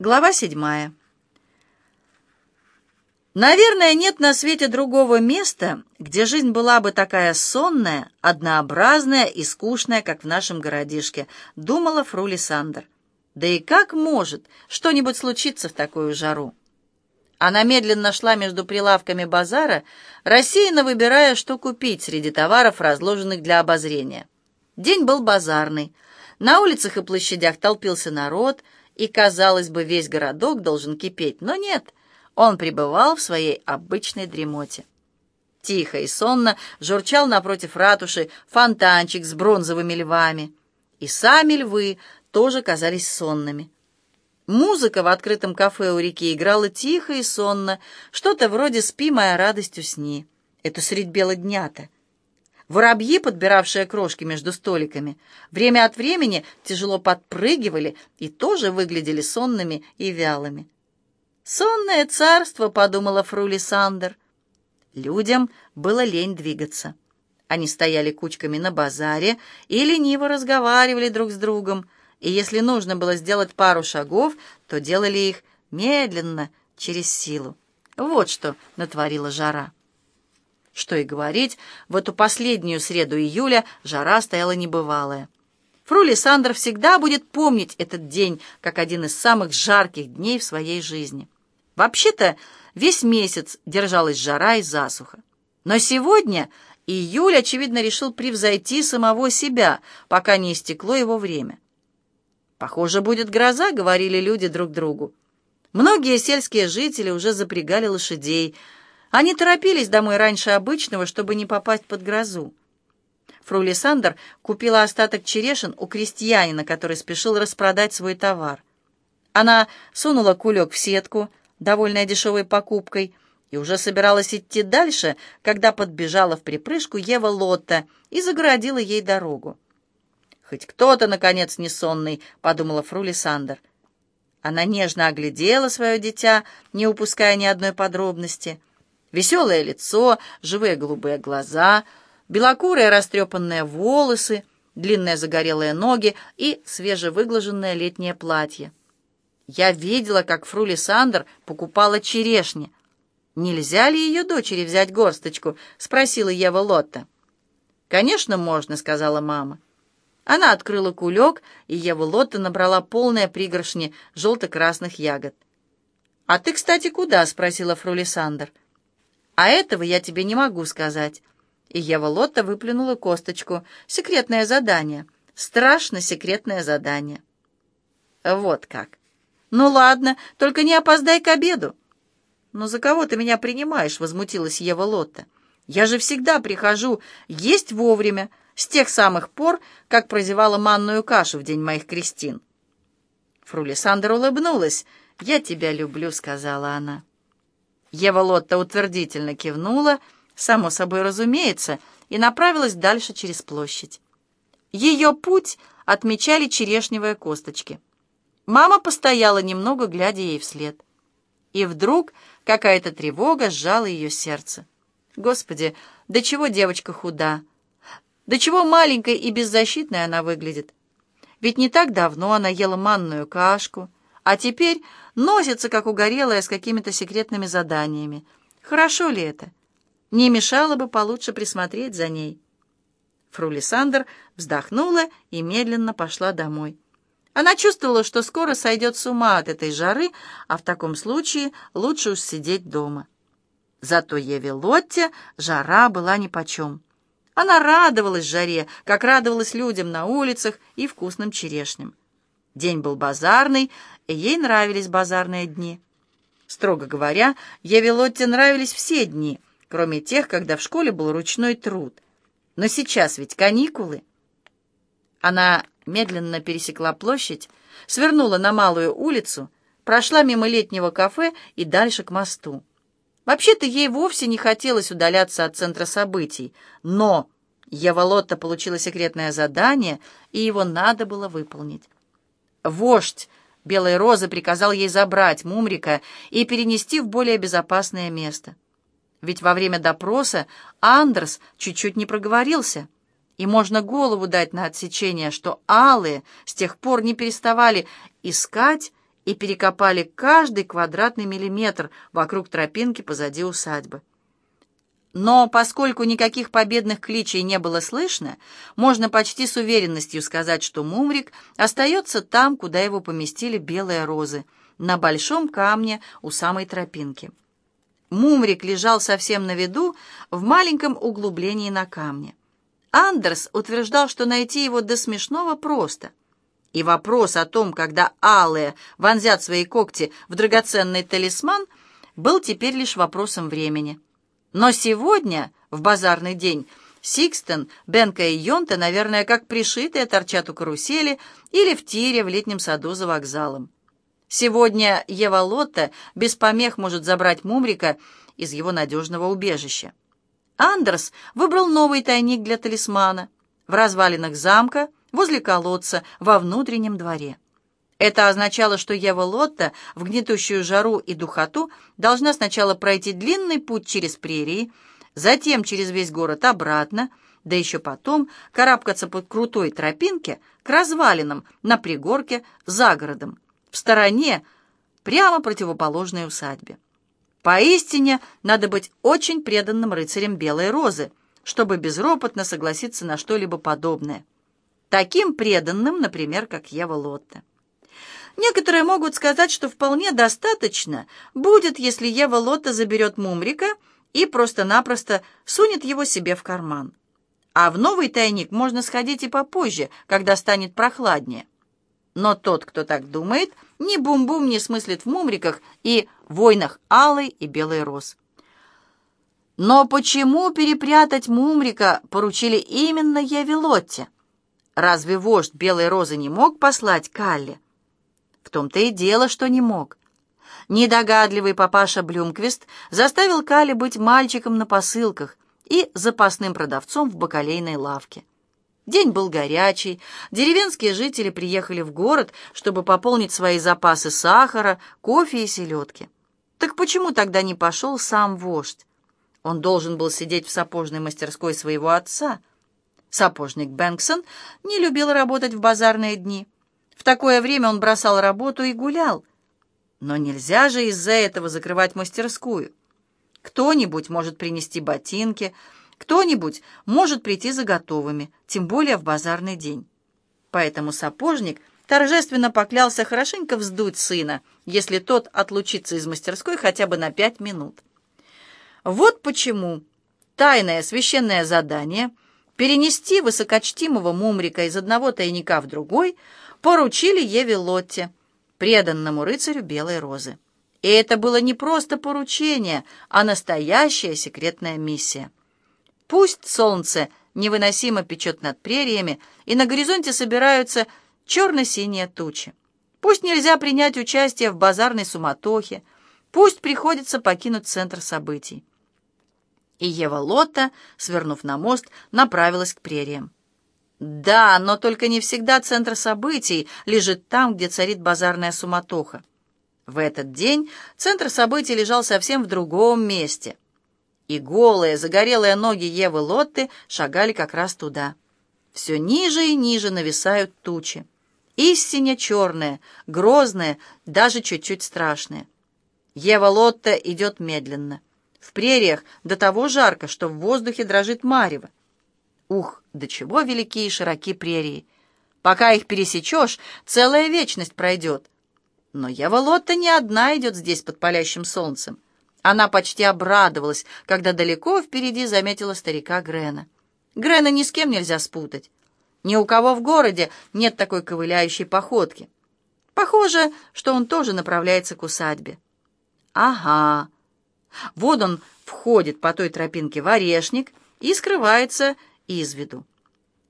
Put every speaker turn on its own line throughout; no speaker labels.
Глава седьмая. Наверное, нет на свете другого места, где жизнь была бы такая сонная, однообразная и скучная, как в нашем городишке, думала Фрули Сандер. Да и как может что-нибудь случиться в такую жару? Она медленно шла между прилавками базара, рассеянно выбирая, что купить среди товаров, разложенных для обозрения. День был базарный. На улицах и площадях толпился народ — и, казалось бы, весь городок должен кипеть, но нет, он пребывал в своей обычной дремоте. Тихо и сонно журчал напротив ратуши фонтанчик с бронзовыми львами, и сами львы тоже казались сонными. Музыка в открытом кафе у реки играла тихо и сонно, что-то вроде «Спи, моя радость, усни». Это средь бела дня-то. Воробьи, подбиравшие крошки между столиками, время от времени тяжело подпрыгивали и тоже выглядели сонными и вялыми. «Сонное царство», — подумала Фрули Сандер. Людям было лень двигаться. Они стояли кучками на базаре и лениво разговаривали друг с другом, и если нужно было сделать пару шагов, то делали их медленно, через силу. Вот что натворила жара. Что и говорить, в эту последнюю среду июля жара стояла небывалая. Фру Лиссандр всегда будет помнить этот день как один из самых жарких дней в своей жизни. Вообще-то весь месяц держалась жара и засуха. Но сегодня июль, очевидно, решил превзойти самого себя, пока не истекло его время. «Похоже, будет гроза», — говорили люди друг другу. Многие сельские жители уже запрягали лошадей — они торопились домой раньше обычного, чтобы не попасть под грозу. Фру Лиссандр купила остаток черешин у крестьянина, который спешил распродать свой товар. Она сунула кулек в сетку, довольная дешевой покупкой, и уже собиралась идти дальше, когда подбежала в припрыжку Ева Лотта и загородила ей дорогу. «Хоть кто-то, наконец, не сонный», — подумала Фру Лиссандр. Она нежно оглядела свое дитя, не упуская ни одной подробности — Веселое лицо, живые голубые глаза, белокурые растрепанные волосы, длинные загорелые ноги и свежевыглаженное летнее платье. Я видела, как Фрули Сандер покупала черешни. «Нельзя ли ее дочери взять горсточку?» — спросила Ева Лотта. «Конечно, можно», — сказала мама. Она открыла кулек, и Ева Лотта набрала полные пригоршни желто-красных ягод. «А ты, кстати, куда?» — спросила Фрули Сандер. А этого я тебе не могу сказать». И Ева Лотта выплюнула косточку. «Секретное задание. Страшно секретное задание». «Вот как. Ну ладно, только не опоздай к обеду». «Ну за кого ты меня принимаешь?» — возмутилась Ева Лотта. «Я же всегда прихожу есть вовремя, с тех самых пор, как прозевала манную кашу в день моих крестин». Фрулисандра улыбнулась. «Я тебя люблю», — сказала она. Ева Лотта утвердительно кивнула, само собой разумеется, и направилась дальше через площадь. Ее путь отмечали черешневые косточки. Мама постояла немного, глядя ей вслед. И вдруг какая-то тревога сжала ее сердце. Господи, до чего девочка худа! До чего маленькой и беззащитной она выглядит! Ведь не так давно она ела манную кашку, а теперь носится, как угорелая, с какими-то секретными заданиями. Хорошо ли это? Не мешало бы получше присмотреть за ней. Фрули Сандер вздохнула и медленно пошла домой. Она чувствовала, что скоро сойдет с ума от этой жары, а в таком случае лучше уж сидеть дома. Зато Еве Лотте жара была нипочем. Она радовалась жаре, как радовалась людям на улицах и вкусным черешням. День был базарный, и ей нравились базарные дни. Строго говоря, Еве Лотте нравились все дни, кроме тех, когда в школе был ручной труд. Но сейчас ведь каникулы. Она медленно пересекла площадь, свернула на малую улицу, прошла мимо летнего кафе и дальше к мосту. Вообще-то ей вовсе не хотелось удаляться от центра событий, но Ева Лотта получила секретное задание, и его надо было выполнить. Вождь Белой Розы приказал ей забрать Мумрика и перенести в более безопасное место. Ведь во время допроса Андерс чуть-чуть не проговорился, и можно голову дать на отсечение, что алые с тех пор не переставали искать и перекопали каждый квадратный миллиметр вокруг тропинки позади усадьбы. Но поскольку никаких победных кличей не было слышно, можно почти с уверенностью сказать, что Мумрик остается там, куда его поместили белые розы, на большом камне у самой тропинки. Мумрик лежал совсем на виду в маленьком углублении на камне. Андерс утверждал, что найти его до смешного просто. И вопрос о том, когда алые вонзят свои когти в драгоценный талисман, был теперь лишь вопросом времени. Но сегодня, в базарный день, Сикстен, Бенка и Йонта, наверное, как пришитые, торчат у карусели или в тире в летнем саду за вокзалом. Сегодня Ева Лотта без помех может забрать Мумрика из его надежного убежища. Андерс выбрал новый тайник для талисмана в развалинах замка, возле колодца, во внутреннем дворе. Это означало, что Ева Лотта в гнетущую жару и духоту должна сначала пройти длинный путь через прерии, затем через весь город обратно, да еще потом карабкаться по крутой тропинке к развалинам на пригорке за городом в стороне, прямо противоположной усадьбе. Поистине надо быть очень преданным рыцарем Белой Розы, чтобы безропотно согласиться на что-либо подобное. Таким преданным, например, как Ева Лотта. Некоторые могут сказать, что вполне достаточно будет, если Ева Лотта заберет Мумрика и просто-напросто сунет его себе в карман. А в новый тайник можно сходить и попозже, когда станет прохладнее. Но тот, кто так думает, ни бум-бум не смыслит в мумриках и войнах алой и белой роз. Но почему перепрятать мумрика поручили именно Еве Лотте? Разве вождь белой розы не мог послать Калли? В том-то и дело, что не мог. Недогадливый папаша Блюмквист заставил Калли быть мальчиком на посылках и запасным продавцом в бакалейной лавке. День был горячий, деревенские жители приехали в город, чтобы пополнить свои запасы сахара, кофе и селедки. Так почему тогда не пошел сам вождь? Он должен был сидеть в сапожной мастерской своего отца. Сапожник Бэнксон не любил работать в базарные дни. В такое время он бросал работу и гулял. Но нельзя же из-за этого закрывать мастерскую. Кто-нибудь может принести ботинки, кто-нибудь может прийти за готовыми, тем более в базарный день. Поэтому сапожник торжественно поклялся хорошенько вздуть сына, если тот отлучится из мастерской хотя бы на пять минут. Вот почему тайное священное задание перенести высокочтимого мумрика из одного тайника в другой поручили Еве Лотте, преданному рыцарю Белой Розы. И это было не просто поручение, а настоящая секретная миссия. Пусть солнце невыносимо печет над прериями, и на горизонте собираются черно-синие тучи. Пусть нельзя принять участие в базарной суматохе, пусть приходится покинуть центр событий. И Ева Лотта, свернув на мост, направилась к прериям. Да, но только не всегда центр событий лежит там, где царит базарная суматоха. В этот день центр событий лежал совсем в другом месте — и голые, загорелые ноги Евы Лотты шагали как раз туда. Все ниже и ниже нависают тучи. Истинно черные, грозные, даже чуть-чуть страшные. Ева Лотта идет медленно. В прериях до того жарко, что в воздухе дрожит марево. Ух, до чего велики и широки прерии! Пока их пересечешь, целая вечность пройдет. Но Ева не одна идет здесь под палящим солнцем. Она почти обрадовалась, когда далеко впереди заметила старика Грена. Грена ни с кем нельзя спутать. Ни у кого в городе нет такой ковыляющей походки. Похоже, что он тоже направляется к усадьбе. Ага. Вот он входит по той тропинке в орешник и скрывается из виду.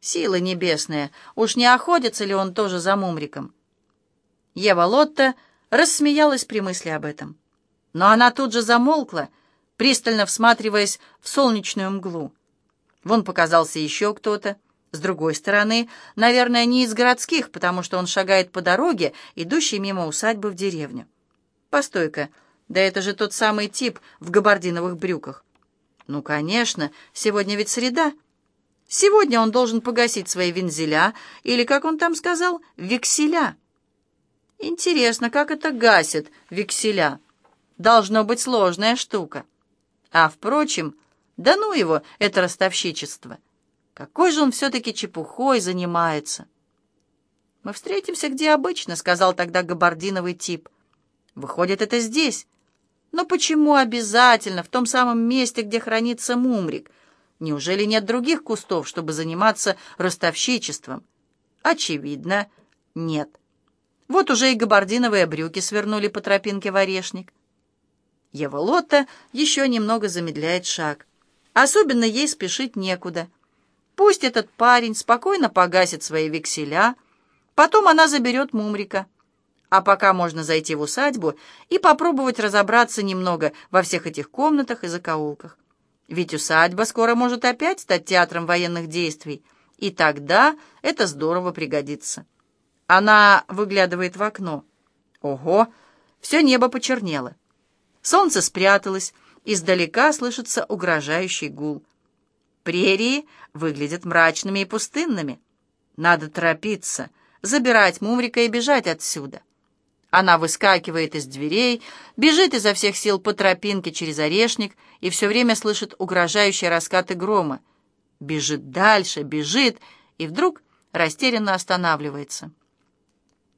Сила небесная, уж не охотится ли он тоже за мумриком? Ева Лотта рассмеялась при мысли об этом. Но она тут же замолкла, пристально всматриваясь в солнечную мглу. Вон показался еще кто-то. С другой стороны, наверное, не из городских, потому что он шагает по дороге, идущей мимо усадьбы в деревню. Постой-ка, да это же тот самый тип в габардиновых брюках. Ну, конечно, сегодня ведь среда. Сегодня он должен погасить свои вензеля, или, как он там сказал, векселя. Интересно, как это гасит векселя? Должно быть сложная штука. А, впрочем, да ну его, это ростовщичество. Какой же он все-таки чепухой занимается? «Мы встретимся где обычно», — сказал тогда габардиновый тип. «Выходит, это здесь. Но почему обязательно в том самом месте, где хранится мумрик? Неужели нет других кустов, чтобы заниматься ростовщичеством?» «Очевидно, нет». Вот уже и габардиновые брюки свернули по тропинке в орешник. Ева Лотта еще немного замедляет шаг. Особенно ей спешить некуда. Пусть этот парень спокойно погасит свои векселя, потом она заберет Мумрика. А пока можно зайти в усадьбу и попробовать разобраться немного во всех этих комнатах и закоулках. Ведь усадьба скоро может опять стать театром военных действий, и тогда это здорово пригодится. Она выглядывает в окно. Ого, все небо почернело. Солнце спряталось, издалека слышится угрожающий гул. Прерии выглядят мрачными и пустынными. Надо торопиться, забирать Мумрика и бежать отсюда. Она выскакивает из дверей, бежит изо всех сил по тропинке через орешник и все время слышит угрожающие раскаты грома. Бежит дальше, бежит, и вдруг растерянно останавливается.